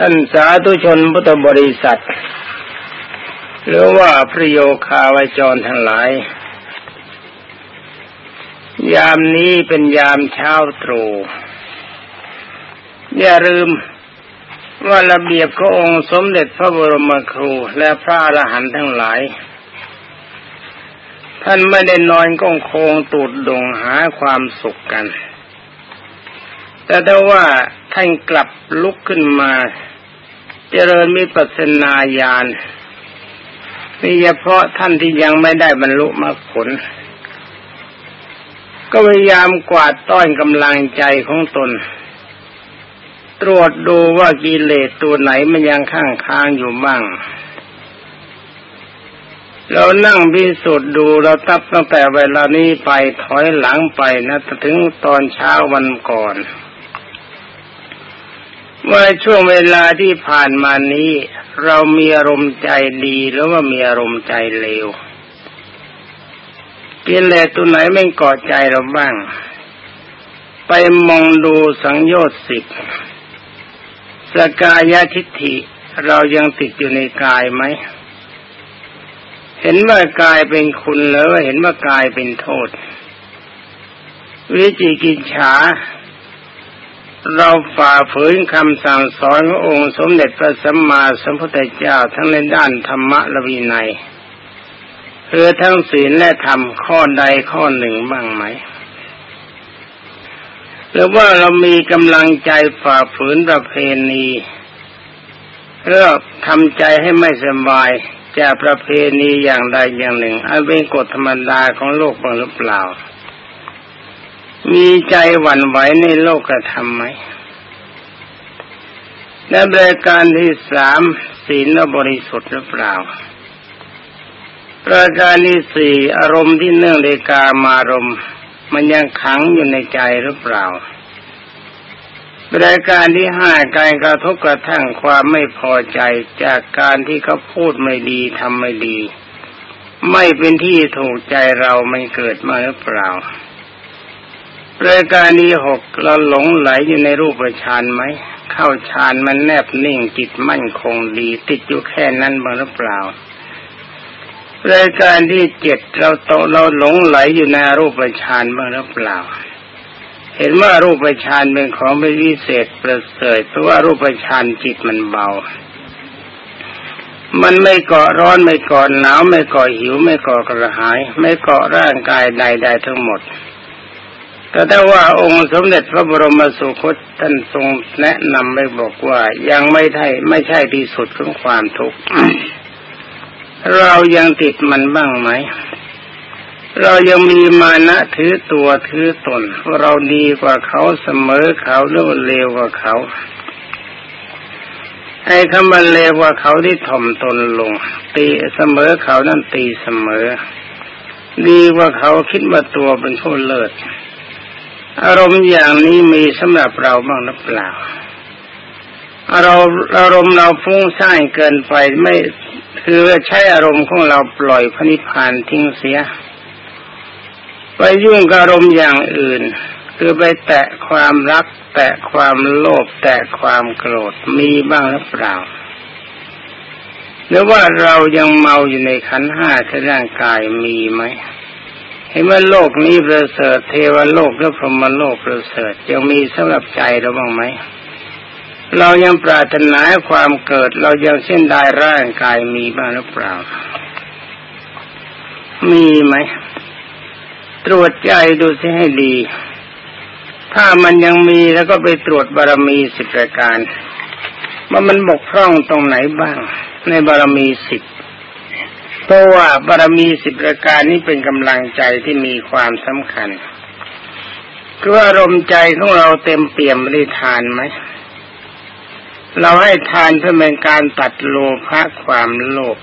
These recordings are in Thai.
ท่านสาธุชนพุทธบริษัท หรือว่าพระโยคาวจรทั้งหลาย ยามนี้เป็นยามเช้าตรู่อย่าลืมว่าระเบียบขององค์สมเด็จพระบรมครูและพระอรหันต์ทั้งหลาย ท่านไม่ได้นอนก้องโคงตูดดงหาความสุขกัน แต่ถ้าว่า ท่านกลับลุกขึ้นมา เจริญมิปัสนาญาณมีเฉพาะท่านที่ยังไม่ได้บรรลุมรรคผล ก็พยายามกวาดต้อนกำลังใจของตน ตรวจดูว่ากิเลสตัวไหนมันยังข้างค้างอยู่บ้างเรานั่งพิสูจน์ดูเราตับตั้งแต่เวลานี้ไปถอยหลังไปนะถึงตอนเช้าวันก่อน ว่าช่วงเวลาที่ผ่านมานี้ เรามีอารมณ์ใจดีหรือว่ามีอารมณ์ใจเลวกิเลสตัวไหนไม่กอใจเราบ้าง ไปมองดูสังโยชน์สิบสกายทิฏฐิเรายังติดอยู่ในกายไหม เห็นว่ากายเป็นคุณหรือว่าเห็นว่ากายเป็นโทษ วิจิกิจฉา เราฝ่าฝืนคำสั่งสอนขององค์สมเด็จพระสัมมาสัมพุทธเจ้าทั้งในด้านธรรมะและวินัยคือทั้งศีลและธรรมข้อใดข้อหนึ่งบ้างไหมหรือว่าเรามีกำลังใจฝ่าฝืนประเพณีเพื่อทำใจให้ไม่สบายจากประเพณีอย่างใดอย่างหนึ่งอันเป็นกฎธรรมดาของโลกบ้างหรือเปล่า มีใจหวั่นไหวในโลกกระทำไหมและบริการที่สามศีลบริสุทธิ์หรือเปล่าประการที่สี่อารมณ์ที่เนื่องในกามารมณ์มันยังขังอยู่ในใจหรือเปล่ารายการที่ห้าการกระทบกระทั่งความไม่พอใจจากการที่เขาพูดไม่ดีทำไม่ดี ไม่เป็นที่ถูกใจเรามันเกิดมาหรือเปล่า รายการที่หกเราหลงไหลอยู่ในรูปฌานไหม เข้าฌานมันแนบนิ่งจิตมั่นคงดี ติดอยู่แค่นั้นบ้างหรือเปล่ารายการที่เจ็ดเราโตเราหลงไหลอยู่ในรูปฌานบ้างหรือเปล่า เห็นว่ารูปฌานเป็นของไม่วิเศษประเสริฐเพราะว่ารูปฌานจิตมันเบา มันไม่เกาะร้อนไม่เกาะหนาวไม่เกาะหิวไม่เกาะกระหาย ไม่เกาะร่างกายใด ๆ ทั้งหมด แต่ถ้าว่าองค์สมเด็จพระบรมสุคตท่านทรงแนะนำไม่บอกว่ายังไม่ใช่ไม่ใช่ที่สุดของความทุกข์เรายังติดมันบ้างไหม เรายังมีมานะถือตัวถือตนว่าเราดีกว่าเขาเสมอเขาหรือว่าเลวกว่าเขาไอ้คำว่าเลวกว่าเขาที่ถ่อมตนลง ตีเสมอเขานั่นตีเสมอ ดีกว่าเขาคิดว่าตัวเป็นผู้เลิศ อารมณ์อย่างนี้มีสำหรับเราบ้างหรือเปล่าเราอารมณ์เราฟุ้งซ่านเกินไปไม่คือใช้อารมณ์ของเราปล่อยพนิพานทิ้งเสีย ไปยุ่งกับอารมณ์อย่างอื่น คือไปแตะความรัก แตะความโลภแตะความโกรธมีบ้างหรือเปล่า หรือว่าเรายังเมาอยู่ในขันห้าที่ร่างกายมีไหม ห็นว่าโลกนี้ประเสริฐเทวโลกและพรหมโลกประเสริฐยังมีสำหรับใจเราบ้างไหมเรายังปรารถนาความเกิด เรายังเส้นได้ร่างกายมีบ้างหรือเปล่า มีไหม ตรวจใจดูสิให้ดี ถ้ามันยังมีแล้วก็ไปตรวจบารมีสิบประการว่ามันบกพร่องตรงไหนบ้าง ในบารมีสิบ เพราะว่าบารมีสิบประการนี้เป็นกำลังใจที่มีความสำคัญคืออารมณ์ใจของเราเต็มเปี่ยมบริทานไหมเราให้ทานเพื่อเป็นการตัดโลภะความโลภ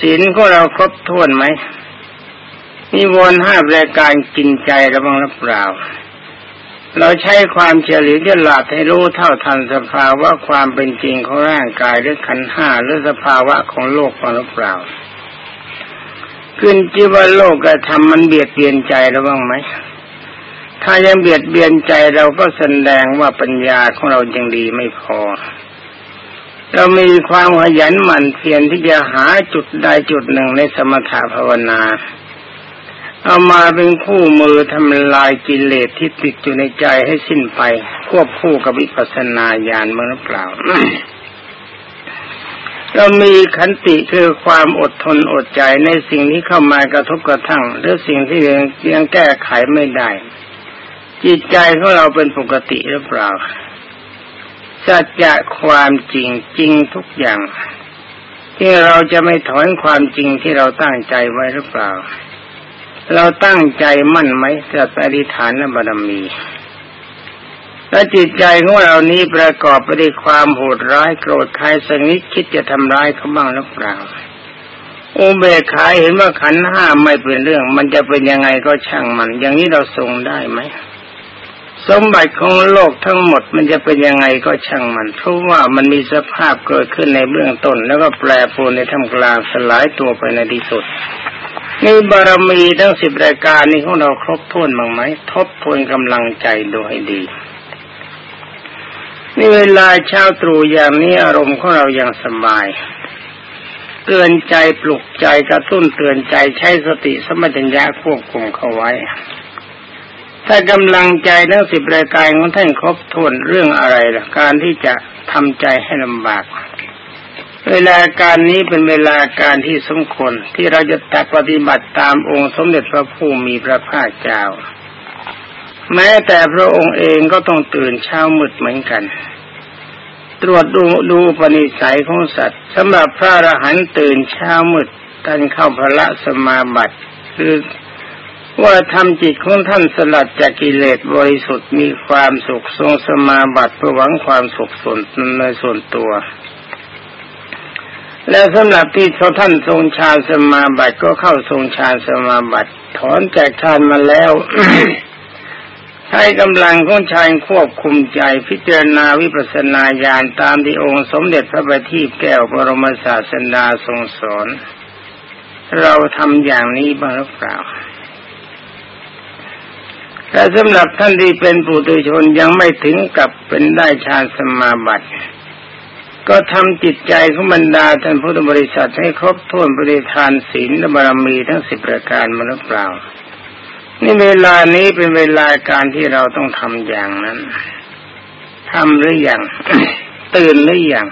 ศีลของเราครบถ้วนไหมมีวนห้ารายการกินใจระบังหรือเปล่า เราใช้ความเฉลียวฉลาดให้รู้เท่าทันสภาวะความเป็นจริงของร่างกายหรือขันห้าหรือสภาวะของโลกของหรือเปล่า ขึ้นจีว่าโลกกระทำมันเบียดเบียนใจเระบ้างไหมถ้ายังเบียดเบียนใจเราก็แสดงว่าปัญญาของเรายังดีไม่พอ เรามีความขยันหมั่นเพียรที่จะหาจุดใดจุดหนึ่งในสมถะภาวนา เอามาเป็นคู่มือทำลายกิเลสที่ติดอยู่ในใจให้สิ้นไป ควบคู่กับวิปัสสนาญาณเมื่อเปล่าเรามีขันติคือความอดทนอดใจในสิ่งที่เข้ามากระทบกระทั่ง หรือสิ่งที่ยังยังแก้ไขไม่ได้ จิตใจของเราเป็นปกติหรือเปล่าสัจจะความจริงจริงทุกอย่าง ที่เราจะไม่ถอนความจริงที่เราตั้งใจไว้หรือเปล่า เราตั้งใจมั่นไหมจะอธิษฐานและบารมี และจิตใจของเรานี้ประกอบไปด้วยความโหดร้ายโกรธใครสักนิดคิดจะทำร้ายเขาบ้างหรือเปล่าอุเบกขาเห็นว่าขันห้าไม่เป็นเรื่อง มันจะเป็นยังไงก็ช่างมัน อย่างนี้เราทรงได้ไหมสมบัติของโลกทั้งหมดมันจะเป็นยังไงก็ช่างมัน เพราะว่ามันมีสภาพเกิดขึ้นในเบื้องต้น แล้วก็แปรปรวนในท่ามกลางสลายตัวไปในที่สุด นี่บารมีทั้งสิบรายการนี้ของเราครบถ้วนบ้างไหมทบทวนกำลังใจดูให้ดีนี่เวลาเช้าตรู่อย่างนี้อารมณ์ของเราอย่างสบายเตือนใจปลุกใจกระตุ้นเตือนใจใช้สติสมัญญาควบคุมเข้าไว้ ถ้ากำลังใจทั้งสิบรายการของท่านครบถ้วนเรื่องอะไรล่ะการที่จะทำใจให้ลำบาก เวลาการนี้เป็นเวลาการที่สมควรที่เราจะตัดปฏิบัติตามองค์สมเด็จพระผู้มีพระภาคเจ้า แม้แต่พระองค์เองก็ต้องตื่นเช้ามืดเหมือนกัน ตรวจดูดูปณิสัยของสัตว์สำหรับพระอรหันต์ตื่นเช้ามืดท่านเข้าพระสมาบัติ คือว่าทำจิตของท่านสลัดจากกิเลสบริสุทธิ์มีความสุขทรงสมาบัติเพื่อหวังความสุขส่วนในส่วนตัว และสำหรับที่เขาท่านทรงฌานสมาบัติก็เข้าทรงฌานสมาบัติถอนจากฌานมาแล้วใช้กำลังของฌานควบคุมใจพิจารณาวิปัสสนาญาณตามที่องค์สมเด็จพระบัณฑิตแก้วบรมศาสดาทรงสอน เราทำอย่างนี้บ้างหรือเปล่าแต่สำหรับท่านที่เป็นปุถุชนยังไม่ถึงกับเป็นได้ฌานสมาบัติ ก็ทำจิตใจของบรรดาท่านพุทธบริษัทให้ครบถ้วนบริทานศีลและบารมีทั้งสิบประการมาหรือเปล่า นี่เวลานี้เป็นเวลาการที่เราต้องทำอย่างนั้นทำหรืออยังตื่นหรืออยัง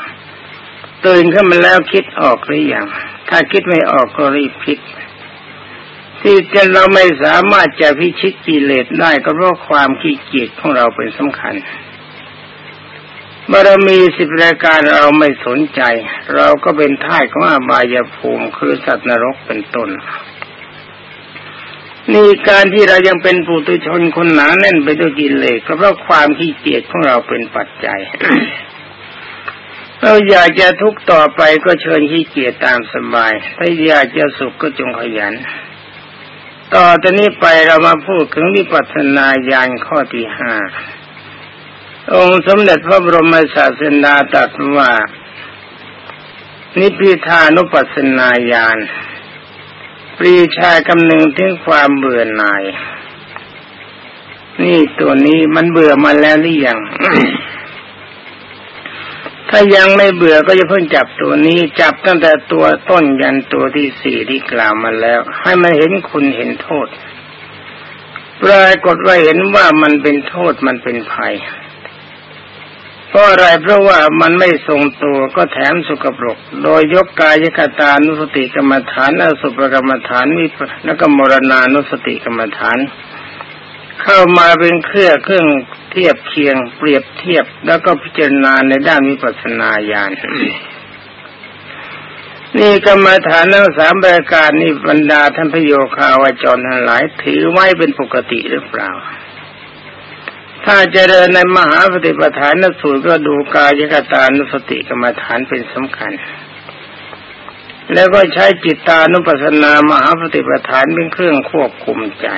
ตื่นขึ้นมาแล้วคิดออกหรืออยังถ้าคิดไม่ออกก็รีบคิด ที่จะเราไม่สามารถจะพิชิตกิเลสได้ก็เพราะความขี้เกียจของเราเป็นสำคัญ บารมีสิบรายการเราไม่สนใจ เราก็เป็นท่ายของอบายภูมิคือสัตว์นรกเป็นต้นนี่การที่เรายังเป็นปุถุชนคนหนาแน่นไปด้วยกิเลสก็เพราะความขี้เกียจของเราเป็นปัจจัยเราอยากจะทุกต่อไปก็เชิญขี้เกียจตามสบาย ถ้าอยากจะสุขก็จงขยัน ต่อจากนี้ไปเรามาพูดถึงวิปัสสนาญาณข้อที่ห้า องค์สมเด็จพระบรมศาสดาตรัสว่า นิพิทานุปัสสนาญาณปรีชากำหนึงถึงความเบื่อหน่าย นี่ตัวนี้มันเบื่อมาแล้วหรือยัง ถ้ายังไม่เบื่อก็จะเพิ่งจับตัวนี้ จับตั้งแต่ตัวต้นยันตัวที่สี่ที่กล่าวมาแล้ว ให้มันเห็นคุณเห็นโทษปรากฏว่าเห็นว่ามันเป็นโทษมันเป็นภัย ราะอะไรเพราะว่ามันไม่ทรงตัวก็แถมสุกปรก โดยยกกายคตานุสติกรรมฐานอสุปกรรมฐานวิปแล้วก็มรณานุสติกรรมฐาน เข้ามาเป็นเครื่องเครื่องเทียบเคียง เปรียบเทียบแล้วก็พิจารณาในด้านวิปัสสนาญาณนี่กรรมฐานทั้งสามรายการนี่บรรดาท่านพโยคาวาจรทั้งหลายถือไว้เป็นปกติหรือเปล่า ถ้าเจริญในมหาปฏิปทานนสูตรก็ดูกายกตานุสติกรรมฐานเป็นสำคัญ แล้วก็ใช้จิตตานุปัสสนามหาปฏิปทานเป็นเครื่องควบคุมใจ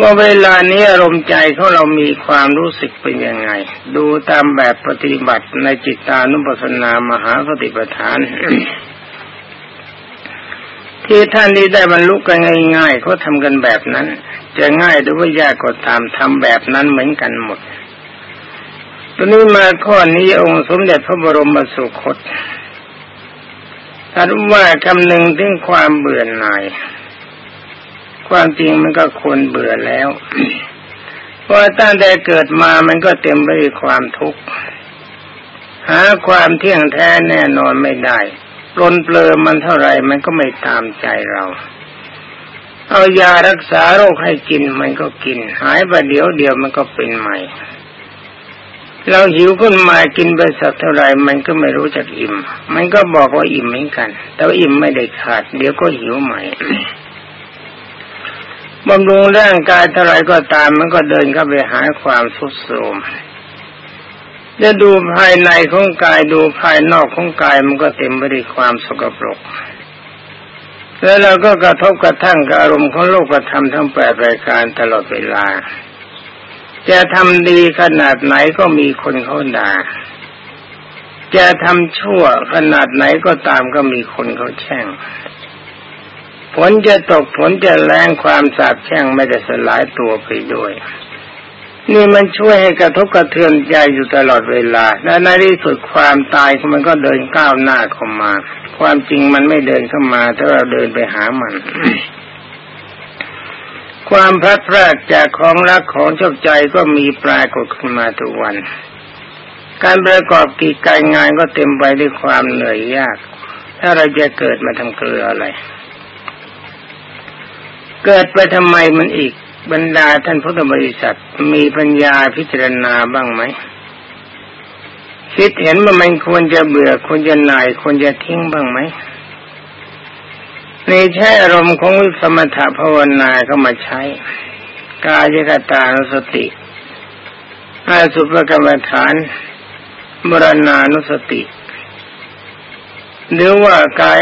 ว่าเวลานี้อารมณ์ใจของเรามีความรู้สึกเป็นยังไง ดูตามแบบปฏิบัติในจิตตานุปัสสนามหาปฏิปทาน ที่ท่านนี้ได้บรรลุกันง่ายๆเขาทำกันแบบนั้น จะง่ายหรือว่ายากก็ตามทำแบบนั้นเหมือนกันหมดตอนนี้มาข้อนี้องค์สมเด็จพระบรมสุคตท่านว่าคำหนึ่งถึงความเบื่อหน่าย ความจริงมันก็ควรเบื่อแล้วเพราะตั้งแต่เกิดมามันก็เต็มไปด้วยความทุกข์หาความเที่ยงแท้แน่นอนไม่ได้ ปลนเปลือมันเท่าไรมันก็ไม่ตามใจเรา เอายารักษาโรคให้กินมันก็กิน หายไปเดี๋ยวเดียวมันก็เป็นใหม่ เราหิวขึ้นมากินไปสักเท่าไรมันก็ไม่รู้จักอิ่ม มันก็บอกว่าอิ่มเหมือนกัน แต่ว่าอิ่มไม่ได้ขาด เดี๋ยวก็หิวใหม่บำรุงร่างกายเท่าไรก็ตามมันก็เดินเข้าไปหาความสุดโทรม จะดูภายในของกายดูภายนอกของกายมันก็เต็มไปด้วยความสกปรก แล้วเราก็กระทบกระทั่งกับอารมณ์ของโลกธรรมทั้งแปดรายการตลอดเวลา จะทำดีขนาดไหนก็มีคนเขาด่า จะทำชั่วขนาดไหนก็ตามก็มีคนเขาแช่ง ผลจะตกผลจะแรงความสาบแช่งไม่ได้สลายตัวไปด้วย นี่มันช่วยให้กระทบกระเทือนใจอยู่ตลอดเวลา และในที่สุดความตายมันก็เดินก้าวหน้าเข้ามา ความจริงมันไม่เดินเข้ามาถ้าเราเดินไปหามัน ความพลัดพรากจากของรักของชอบใจก็มีปลายกดขึ้นมาทุกวัน การประกอบกิจการงานก็เต็มไปด้วยความเหนื่อยยาก ถ้าเราจะเกิดมาทำเกลืออะไร เกิดไปทำไมมันอีก บรรดาท่านพุทธบริษัทมีปัญญาพิจารณาบ้างไหมคิดเห็นว่ามันควรจะเบื่อควรจะหน่ายควรจะทิ้งบ้างไหมในแช่อารมณ์ของวิสมถะภาวนาเข้ามาใช้ กายกตานุสติอาสุภกรรมฐานมรณานุสติ หรือว่ากาย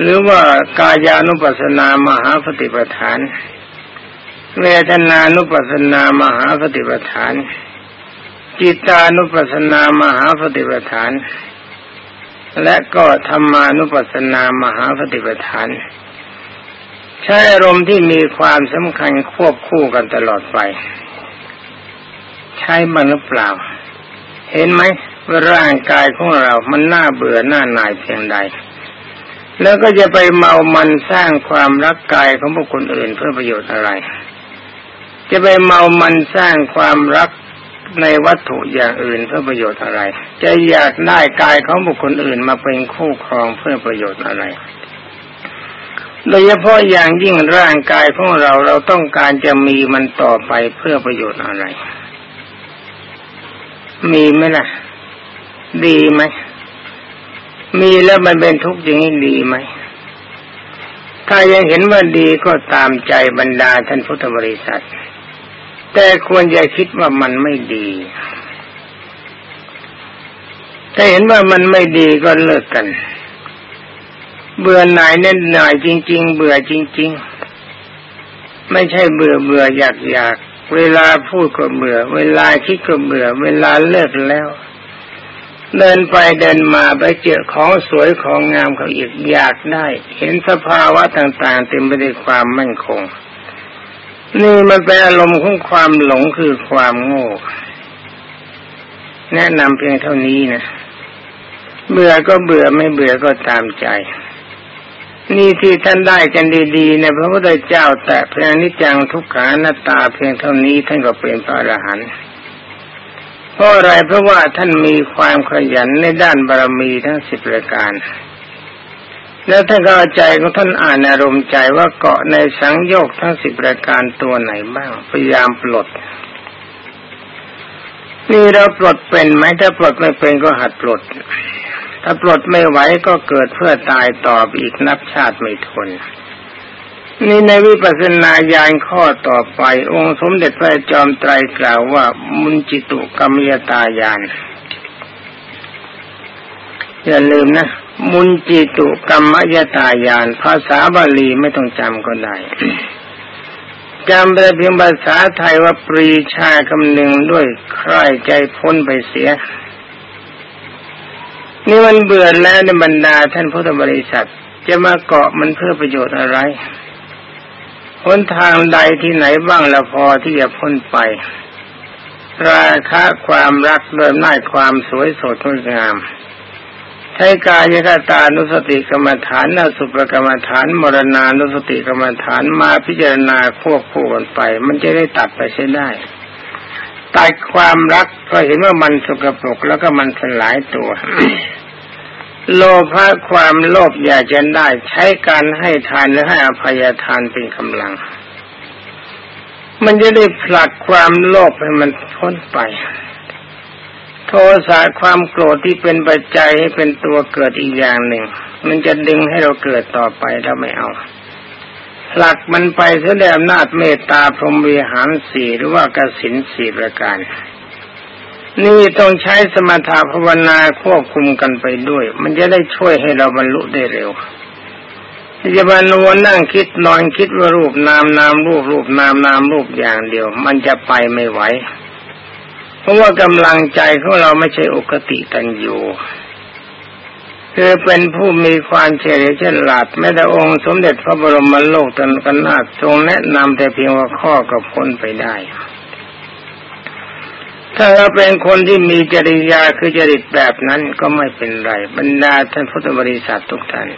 หรือว่ากายานุปัสสนามหาปฏิปทาน เวทนานุปัสสนามหาปฏิปทานจิตานุปัสสนามหาปฏิปทาน และก็ธรรมานุปัสสนามหาปฏิปทาน ใช้อารมณ์ที่มีความสำคัญควบคู่กันตลอดไป ใช้บ้างหรือเปล่า เห็นไหมว่าร่างกายของเรามันน่าเบื่อหน้าหน่ายเพียงใด แล้วก็จะไปเมามันสร้างความรักกายของบุคคลอื่นเพื่อประโยชน์อะไร จะไปเมามันสร้างความรักในวัตถุอย่างอื่นเพื่อประโยชน์อะไร จะอยากได้กายของบุคคลอื่นมาเป็นคู่ครองเพื่อประโยชน์อะไร โดยเฉพาะอย่างยิ่งร่างกายของเราเราต้องการจะมีมันต่อไปเพื่อประโยชน์อะไร มีไหมล่ะ ดีไหม มีแล้วมันเป็นทุกข์อย่างนี้ดีไหม ถ้ายังเห็นว่าดีก็ตามใจบรรดาท่านพุทธบริษัท แต่ควรจะคิดว่ามันไม่ดี ถ้าเห็นว่ามันไม่ดีก็เลิกกัน เบื่อหน่ายเน้นหน่ายจริง ๆ เบื่อจริง ๆ ไม่ใช่เบื่อเบื่ออยากอยาก เวลาพูดก็เบื่อ เวลาคิดก็เบื่อ เวลาเลิกแล้ว เดินไปเดินมาไปเจอของสวยของงามเขาอีกอยากได้ เห็นสภาวะต่างๆเต็มไปด้วยความมั่นคง นี่มันเป็นอารมณ์ของความหลงคือความโง่ แนะนำเพียงเท่านี้นะเบื่อก็เบื่อไม่เบื่อก็ตามใจ นี่ที่ท่านได้กันดีๆนะพระพุทธเจ้าแต่เพียงนิจังทุกขานาตาเพียงเท่านี้ท่านก็เป็นพระอรหันต์เพราะอะไรเพราะว่าท่านมีความขยันในด้านบารมีทั้งสิบประการ แล้วท่านก็ใจของท่านอ่านอารมณ์ใจว่าเกาะในสังโยกทั้งสิบประการตัวไหนบ้าง พยายามปลด นี่เราปลดเป็นไหมถ้าปลดไม่เป็นก็หัดปลด ถ้าปลดไม่ไหวก็เกิดเพื่อตายต่ออีกนับชาติไม่ทนนี่ในวิปัสสนาญาณข้อต่อไป องค์สมเด็จพระจอมไตรกล่าวว่า มุนจิตุกรรมยตาญาณอย่าลืมนะ มุนจิตุกรรมยตายาน ภาษาบาลีไม่ต้องจำก็ได้จำไปเพียงภาษาไทยว่าปรีชาคำหนึ่งด้วยใครใจพ้นไปเสีย นี่มันเบื่อแล้วในบรรดาท่านพุทธบริษัท จะมาเกาะมันเพื่อประโยชน์อะไรหนทางใดที่ไหนบ้างละพอที่จะพ้นไป ราคะความรักโดยหน้ายความสวยสดงดงาม ช้กายคตานุสติกรรมฐานนสุปกรรมฐาน มรณานุสติกรรมฐานมาพิจารณาควบคู่กันไป มันจะได้ตัดไปใช้ได้ตัดความรักก็เห็นว่ามันสกปรกแล้วก็มันสลายตัว โลภะความโลภอยากจะได้ ใช้การให้ทานหรือให้อภัยทานเป็นกำลัง มันจะได้ผลักความโลภให้มันพ้นไป โทสะความโกรธที่เป็นปัจจัยให้เป็นตัวเกิดอีกอย่างหนึ่ง มันจะดึงให้เราเกิดต่อไปเราไม่เอา หลักมันไปเสด้วยอำนาจเมตตาพรหมวิหารสี่หรือว่ากสินสี่ประการ นี่ต้องใช้สมถะภาวนาควบคุมกันไปด้วย มันจะได้ช่วยให้เราบรรลุได้เร็วจะมานวนนั่งคิดนอนคิดว่ารูปนามนามรูปรูปนามนามรูปอย่างเดียว มันจะไปไม่ไหว เพราะว่ากำลังใจของเราไม่ใช่อุกติตันอยู่คือเป็นผู้มีความเฉลียวฉลาดแม้แต่องค์สมเด็จพระบรมโลกตนกนนาทรงแนะนำแต่เพียงว่าข้อกับพ้นไปได้ ถ้าเราเป็นคนที่มีจริยาคือจริตแบบนั้นก็ไม่เป็นไร บรรดาท่านพุทธบริษัททุกท่าน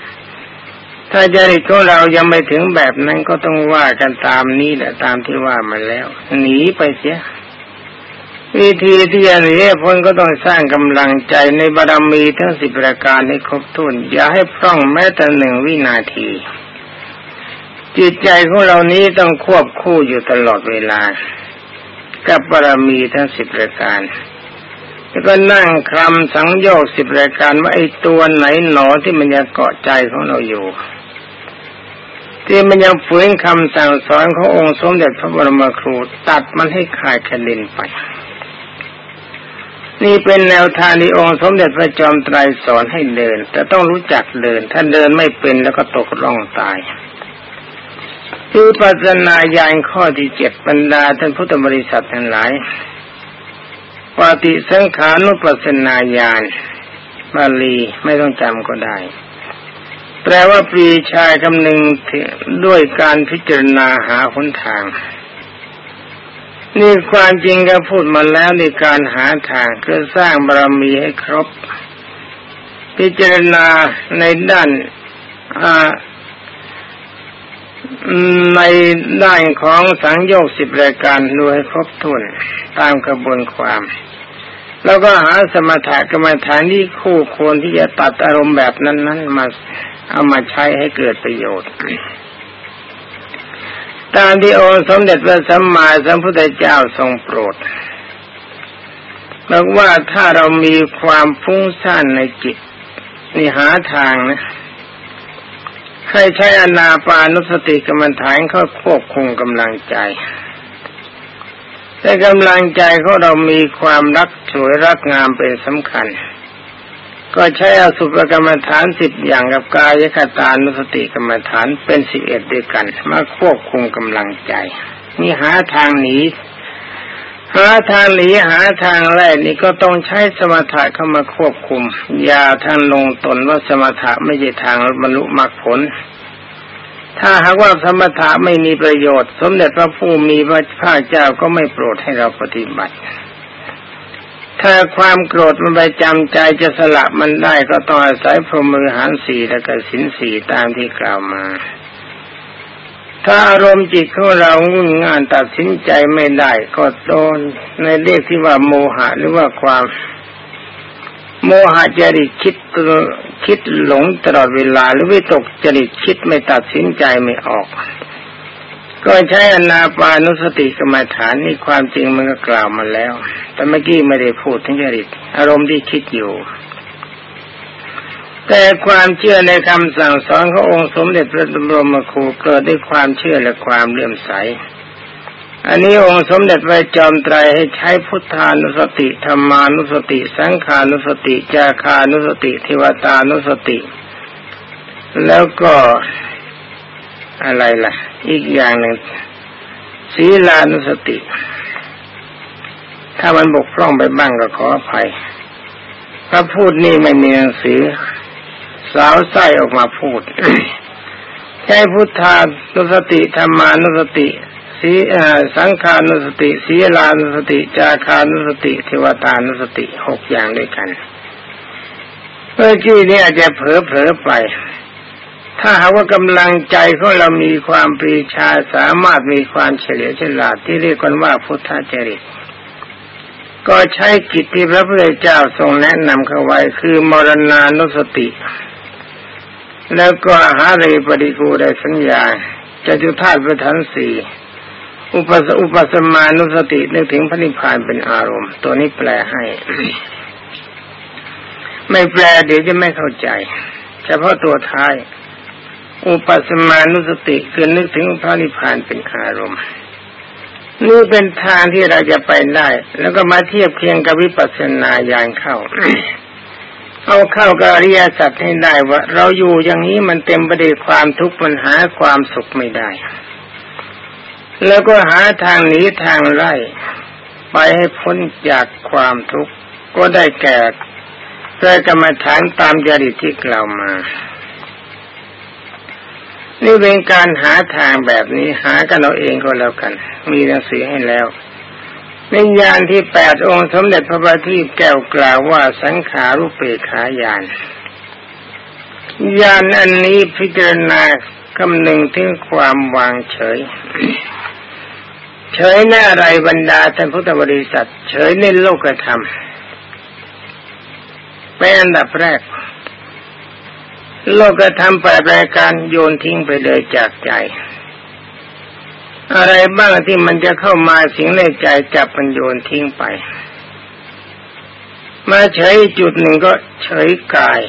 ถ้าจริตของเรายังไม่ถึงแบบนั้นก็ต้องว่ากันตามนี้แหละตามที่ว่ามาแล้ว หนีไปเสีย วิธีที่จะหนีพ้นก็ต้องสร้างกำลังใจในบารมีทั้งสิบประการให้ครบถ้วนอย่าให้พร่องแม้แต่หนึ่งวินาที จิตใจของเรานี้ต้องควบคู่อยู่ตลอดเวลา กับบารมีทั้งสิบประการแล้วก็นั่งคลำสังโยกสิบรายการว่าไอ้ตัวไหนหนอที่มันยังเกาะใจของเราอยู่ ที่มันยังฝืนคำสั่งสอนขององค์สมเด็จพระบรมครูตัดมันให้ขาดคะดินไป นี่เป็นแนวทางที่องค์สมเด็จพระจอมไตรสอนให้เดิน แต่ต้องรู้จักเดิน ถ้าเดินไม่เป็นแล้วก็ตกล่องตายคือปัจนาญาณข้อที่เจ็ดบรรดาท่านพุทธบริษัททั้งหลายปฏิสังขานุปัสนาญาณบาลีไม่ต้องจำก็ได้ แปลว่าปรีชายคำหนึ่งด้วยการพิจารณาหาหนทาง นี่ความจริงก็พูดมาแล้วในการหาทางคือสร้างบารมีให้ครบ พิจารณาในด้านในด้านของสังโยกสิบรายการดูให้ครบถ้วนตามกระบวนความ แล้วก็หาสมถะกรรมฐานที่คู่ควรที่จะตัดอารมณ์แบบนั้น ๆ มาเอามาใช้ให้เกิดประโยชน์ ตามที่องค์สมเด็จพระสัมมาสัมพุทธเจ้าทรงโปรดบอกว่าถ้าเรามีความฟุ้งซ่านในจิตนี่หาทางนะให้ใช้อนาปานุสติกรรมฐานเขาควบคุมกำลังใจแต่กำลังใจของเรามีความรักสวยรักงามเป็นสำคัญ ก็ใช้อสุภกรรมฐานสิบอย่างกับกายคตานุสติกรรมฐานเป็นสิบเอ็ดด้วยกันมาควบคุมกำลังใจนี่หาทางหนีหาทางหนีหาทางแรกนี่ก็ต้องใช้สมถะเข้ามาควบคุม อย่าทางลงตนว่าสมถะไม่ใช่ทางบรรลุมรรคผล ถ้าหากว่าสมถะไม่มีประโยชน์ สมเด็จพระผู้มีพระภาคเจ้าก็ไม่โปรดให้เราปฏิบัติ ถ้าความโกรธมันไปจำใจจะสละมันได้ก็ต้องอาศัยพรหมือหารสี่และก็สินสี่ตามที่กล่าวมา ถ้าอารมณ์จิตของเรางุ่นง่านตัดสินใจไม่ได้ก็โดนในเรียกที่ว่าโมหะหรือว่าความโมหะจริตคิดคิดหลงตลอดเวลาหรือวิตกจริตคิดไม่ตัดสินใจไม่ออก ก็ใช้อนาปานุสติกรรมฐานนี่ความจริงมันก็กล่าวมาแล้ว แต่เมื่อกี้ไม่ได้พูดถึงจริตอารมณ์ที่คิดอยู่ แต่ความเชื่อในคำสั่งสอนขององค์สมเด็จพระบรมครูเกิดด้วยความเชื่อและความเลื่อมใส อันนี้องค์สมเด็จพระจอมไตรให้ใช้พุทธานุสติธรรมานุสติ สังขานุสติจาคานุสติเทวตานุสติ แล้วก็อะไรล่ะ อีกอย่างหนึ่งศีลานุสติ ถ้ามันบกพร่องไปบ้างก็ขออภัยถ้าพูดนี่ไม่มีหนังสือ สาวไส้ออกมาพูดใช้พุทธานุสติธรรมานุสติสีสังขานุสติ สีลานุสติ จาคานุสติ เทวตานุสติหกอย่างด้วยกัน เมื่อกี้นี้อาจจะเผลอเผลอไป ถ้าหากว่ากำลังใจของเรามีความปรีชาสามารถมีความเฉลียวฉลาดที่เรียกกันว่าพุทธจริต ก็ใช้กิจที่พระพุทธเจ้าทรงแนะนำเข้าไว้คือมรณานุสติ แล้วก็หาเรปริกูได้สัญญาจะจุธาตุประธานสี่อุปสอุปสมานุสตินึกถึงพระนิพพานเป็นอารมณ์ ตัวนี้แปลให้ ไม่แปลเดี๋ยวจะไม่เข้าใจ เฉพาะตัวท้าย อุปสมานุสติคือนึกถึงพระนิพพานเป็นอารมณ์นี่เป็นทางที่เราจะไปได้ แล้วก็มาเทียบเคียงกับวิปัสสนาญาณเข้า เอาเข้ากับอริยสัจให้ได้ว่า เราอยู่อย่างนี้มันเต็มไปด้วยความทุกข์มันหาความสุขไม่ได้ แล้วก็หาทางหนีทางไล่ไปให้พ้นจากความทุกข์ก็ได้แก่พระกรรมฐานตามจริตที่กล่าวมา นี่เป็นการหาทางแบบนี้หากันเราเองก็แล้วกัน มีหนังสือให้แล้วในญาณที่แปดองค์สมเด็จพระบัณฑิตแก้วกล่าวว่าสังขารุเปขายานญาณอันนี้พิจารณาคำหนึ่งถึงความวางเฉย เฉยในอะไรบรรดาท่านพุทธบริษัท เฉยในโลกธรรมเป็นอันดับแรก โลกธรรมแปดรายการโยนทิ้งไปเลยจากใจ อะไรบ้างที่มันจะเข้ามาสิงในใจจับมันโยนทิ้งไป มาเฉยจุดหนึ่งก็เฉยกาย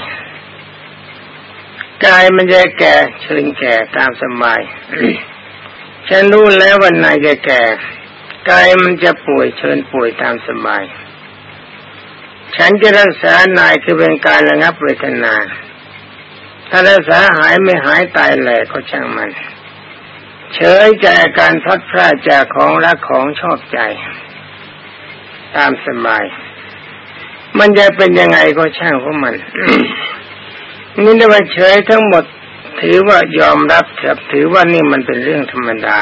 กายมันจะแก่เชิญแก่ตามสบายฉันรู้แล้ววันไหนจะแก่กายมันจะป่วยเชิญป่วยตามสบาย ฉันจะรักษานายคือเป็นการระงับเวทนา ถ้ารักษาหายไม่หายตายแหลกก็ช่างมัน เฉยใจการพัดพลาดจากของรักของชอบใจ ตามสบาย มันจะเป็นยังไงก็ช่างของมันนี่ได้ว่าเฉยทั้งหมด ถือว่ายอมรับเถอะถือว่านี่มันเป็นเรื่องธรรมดา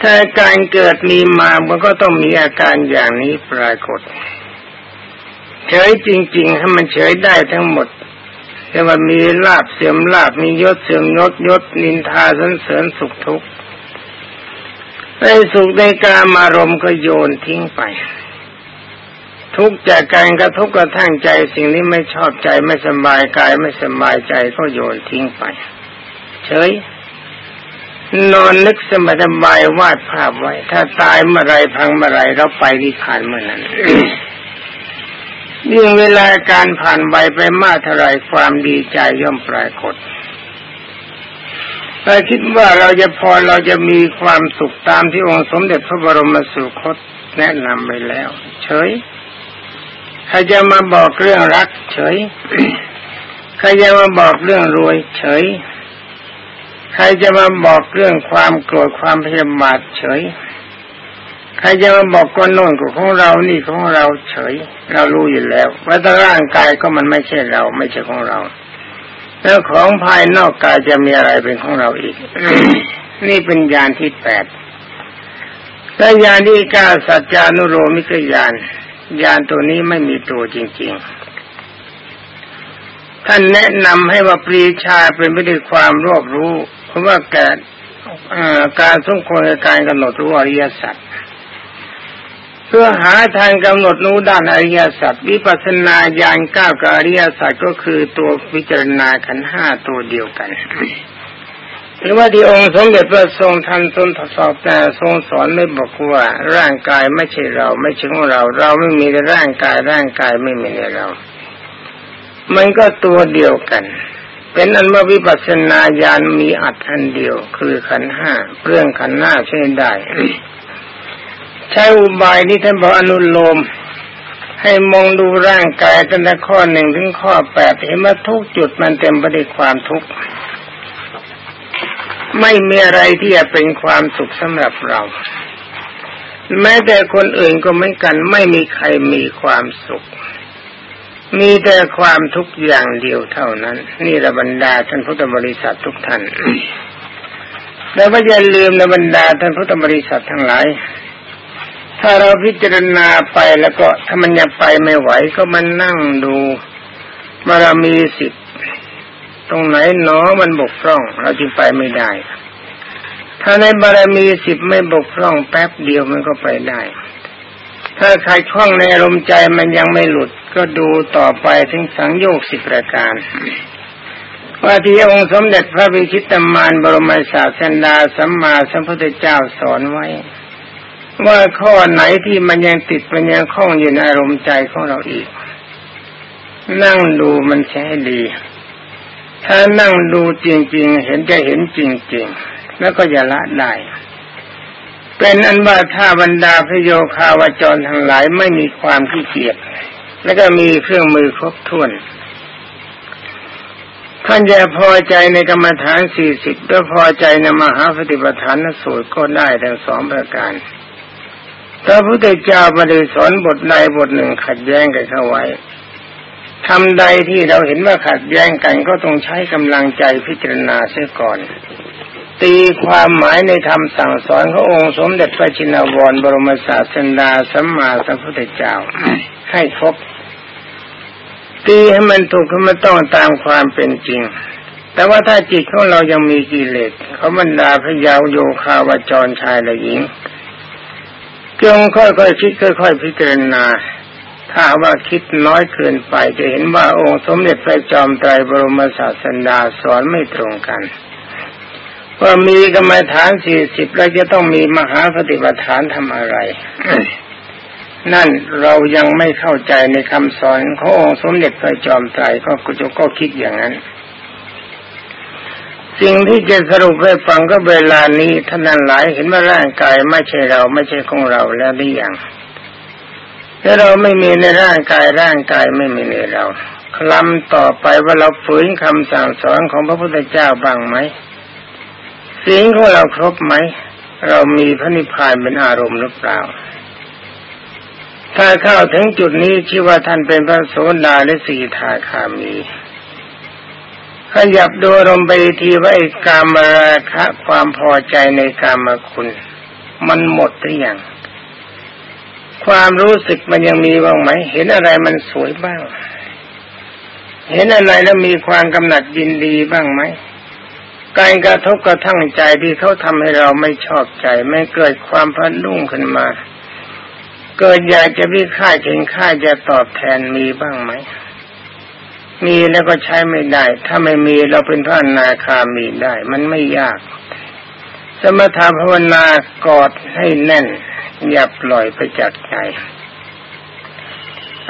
ถ้าการเกิดมีมามันก็ต้องมีอาการอย่างนี้ปรากฏ เฉยจริงๆให้มันเฉยได้ทั้งหมด แต่ว่ามีลาบเสื่อมลาบมียศเสื่อมยศยศนินทาสันเสริญสุขทุกข์ในสุขในกามารมก็โยนทิ้งไป ทุกจากการกระทบกระทั่งใจสิ่งนี้ไม่ชอบใจไม่สบายกายไม่สบายใจก็โยนทิ้งไป เฉย นอนนึกสบายสบายวาดภาพไว้ ถ้าตายเมื่อไรพังเมื่อไรเราไปนิพพานเมื่อนั้น ยิ่งเวลาการผ่านไปไปมากเท่าไรความดีใจย่อมปรากฏถ้าคิดว่าเราจะพอเราจะมีความสุขตามที่องค์สมเด็จพระบรมสุคตแนะนำไปแล้ว เฉยใครจะมาบอกเรื่องรัก เฉยใครจะมาบอกเรื่องรวย เฉย ใครจะมาบอกเรื่องความโกรธความพยาบาทเฉย ใครจะมาบอกก้นโน่นของเรานี่ของเราเฉย เรารู้อยู่แล้วว่าถ้าร่างกายก็มันไม่ใช่เรา ไม่ใช่ของเรา แล้วของภายนอกกายจะมีอะไรเป็นของเราอีก นี่เป็นญาณที่แปดและญาณที่เก้าสัจจานุโรมิกญาณญาณตัวนี้ไม่มีตัวจริง ๆ ท่านแนะนำให้ว่าปรีชาเป็นไม่ได้ความรอบรู้ เพราะว่าแก่การสมควรในการกำหนดรู้อริยสัจ เพื่อหาทางกำหนดรู้ด้านอริยสัจวิปัสนาญาณก้าวกับอริยสัจก็คือตัวพิจารณาขันห้าตัวเดียวกันหรือว่าที่องค์สมเด็จพระทรงทันทรงทดสอบแต่ทรงสอนไม่บอกว่าร่างกายไม่ใช่เราไม่ใช่ของเรา เราไม่มีแต่ร่างกายร่างกายไม่มีในเรา มันก็ตัวเดียวกัน เป็นอันว่าวิปัสสนาญาณมีอัตอันเดียว คือขันห้าเรื่องขันห้าใช่ได้ ใช้อุบายนี้ท่านบอกอนุโลม ให้มองดูร่างกายตั้งแต่ข้อหนึ่งถึงข้อแปดเห็นว่าทุกจุดมันเต็มไปด้วยความทุกข์ไม่มีอะไรที่จะเป็นความสุขสำหรับเรา แม้แต่คนอื่นก็ไม่กัน ไม่มีใครมีความสุข มีแต่ความทุกข์อย่างเดียวเท่านั้น นี่ระบรรดาท่านพุทธบริษัททุกท่านแล้วก็อย่าลืมในบรรดาท่านพุทธบริษัททั้งหลาย ถ้าเราพิจารณาไปแล้วก็ถ้ามันยังไปไม่ไหวก็มันนั่งดูบารมีสิบตรงไหนหนอมันบกพร่อง เราจึงไปไม่ได้ ถ้าในบารมีสิบไม่บกพร่อง แป๊บเดียวมันก็ไปได้ ถ้าใครคล่องในอารมณ์ใจมันยังไม่หลุด ก็ดูต่อไปถึงสังโยกสิบประการว่าที่องค์สมเด็จพระวิชิตมานบรมศาสดาสัมมาสัมพุทธเจ้าสอนไว้ ว่าข้อไหนที่มันยังติดมันยังคล้องอยู่ในอารมณ์ใจของเราอีก นั่งดูมันใช้ดี ถ้านั่งดูจริง ๆ เห็นจะเห็นจริง ๆ แล้วก็อย่าละได้เป็นอันว่าถ้าบรรดาพโยคาวจรทั้งหลายไม่มีความขี้เกียจแล้วก็มีเครื่องมือครบถ้วนท่านจะพอใจในกรรมฐานสี่สิบหรือพอใจในมหาปฏิปทานสูตรก็ได้ทั้งสองประการ ระพุทธเจ้าม่ได้สอนบทใดบทหนึ่งขัดแย้งกันเข้าไว้ทำใดที่เราเห็นว่าขัดแย้งกันก็ต้องใช้กำลังใจพิจารณาเสียก่อน ตีความหมายในธรรมสั่งสอนขององค์สมเด็จพระจินวรบรมศาสดาสัมมาสัมพุทธเจ้า ให้ครบตีให้มันถูกให้มันต้องตามความเป็นจริง แต่ว่าถ้าจิตของเรายังมีกิเลสเขาบรรดาพยาวโยคาวจรชายและหญิง จงค่อยๆคิดค่อย ๆ พิจารณา ถ้าว่าคิดน้อยเกินไปจะเห็นว่าองค์สมเด็จพระจอมไตรบรมศาสดาสอนไม่ตรงกันว่ามีกรรมฐานสี่สิบแล้วจะต้องมีมหาปฏิบัติฐานทำอะไร นั่นเรายังไม่เข้าใจในคำสอนขององค์สมเด็จพระจอมไตรก็กุจก็คิดอย่างนั้น สิ่งที่จะสรุปให้ฟังก็เวลานี้ท่านนั้นหลายเห็นว่าร่างกายไม่ใช่เราไม่ใช่ของเราแล้วหรือยังถ้าเราไม่มีในร่างกายร่างกายไม่มีในเราคลำต่อไปว่าเราฝืนคำสั่งสอนของพระพุทธเจ้าบ้างไหมสิ่งของเราครบไหม เรามีพระนิพพานเป็นอารมณ์หรือเปล่า ถ้าเข้าถึงจุดนี้ชื่อว่าท่านเป็นพระโสดาและสีทาคามี ขยับดูลมไปทีว่าไอ้กามราคะความพอใจในกามคุณ มันหมดหรือยังความรู้สึกมันยังมีบ้างไหม เห็นอะไรมันสวยบ้าง เห็นอะไรแล้วมีความกำหนัดยินดีบ้างไหมการกระทบกระทั่งใจที่เขาทำให้เราไม่ชอบใจ ไม่เกิดความพันลุ่งขึ้นมา เกิดอยากจะวิค่าเข่งค่าจะตอบแทนมีบ้างไหม มีแล้วก็ใช้ไม่ได้ ถ้าไม่มีเราเป็นพระนาคามีได้ มันไม่ยาก สมถะภาวนากอดให้แน่น อย่าปล่อยไปจากใจ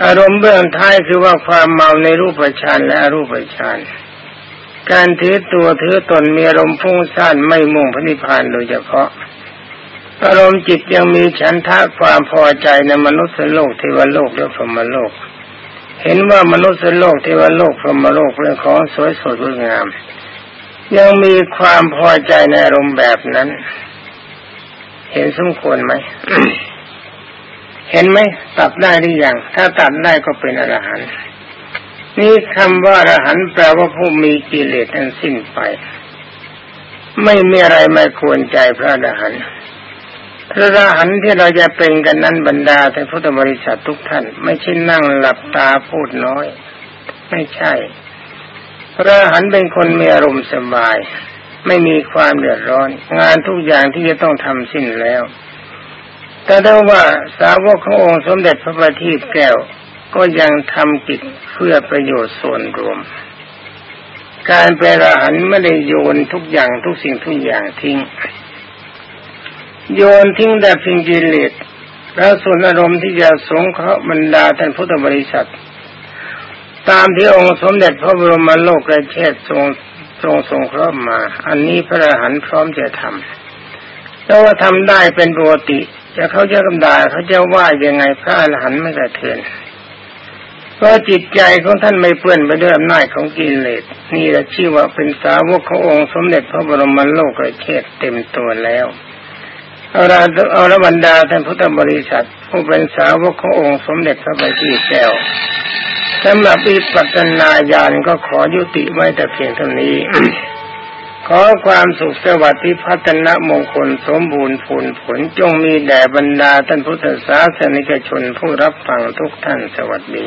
อารมณ์เบื้องท้ายคือว่าความเมาในรูปฌานและอรูปฌานการถือตัวถือตนมีอารมณ์ฟุ้งซ่านไม่มุ่งพระนิพพานโดยเฉพาะ อารมณ์จิตยังมีฉันทะความพอใจในมนุษย์โลกเทวโลกและพรหมโลก เห็นว่ามนุษย์โลกเทวโลกพรหมโลกเป็นของสวยสดงดงาม ยังมีความพอใจในอารมณ์แบบนั้น เห็นสมควรไหมเห็นไหมตัดได้หรือยังถ้าตัดได้ก็เป็นอรหันต์นี่คำว่าอรหันต์แปลว่าผู้มีกิเลสทั้งสิ้นไป ไม่มีอะไรไม่ควรใจพระอรหันต์ พระอรหันที่เราจะเป็นกันนั้นบรรดาแต่พุทธบริษัททุกท่าน ไม่ใช่นั่งหลับตาพูดน้อย ไม่ใช่ พระอรหันเป็นคนมีอารมณ์สบาย ไม่มีความเดือดร้อน งานทุกอย่างที่จะต้องทำสิ้นแล้ว แต่ถ้าว่าสาวกขององค์สมเด็จพระบัณฑิตแก้ว ก็ยังทำกิจเพื่อประโยชน์ส่วนรวม การเปรอหันไม่ได้โยนทุกอย่างทุกสิ่งทุกอย่างทิ้ง โยนทิ้งแต่เพียงกิเลสแล้วส่วนอารมณ์ที่จะสงเคราะห์บรรดาท่านพุทธบริษัท ตามที่องค์สมเด็จพระบรมโลกเชษทรงทรงทรงครอบมา อันนี้พระอรหันต์พร้อมจะทำแล้วว่าทำได้เป็นปกติ จะเขาจะกำดาเขาจะว่ายังไงพระอรหันต์ไม่กระเทือนเพราะจิตใจของท่านไม่เปื้อนไปด้วยอำนาจของกิเลสนี่แหละชื่อว่าเป็นสาวกขององค์สมเด็จพระบรมโลกเชษเต็มตัวแล้ว เอาละเอาละบรรดาท่านพุทธบริษัท ผู้เป็นสาวกขององค์สมเด็จพระบัณฑิตแก้วสำหรับวิปัสสนาญาณก็ขอยุติไว้แต่เพียงเท่านี้ ขอความสุขสวัสดิ์พัฒนมงคลสมบูรณ์ผลผลจงมีแด่บรรดาท่านพุทธศาสนิกชนผู้รับฟังทุกท่านสวัสดี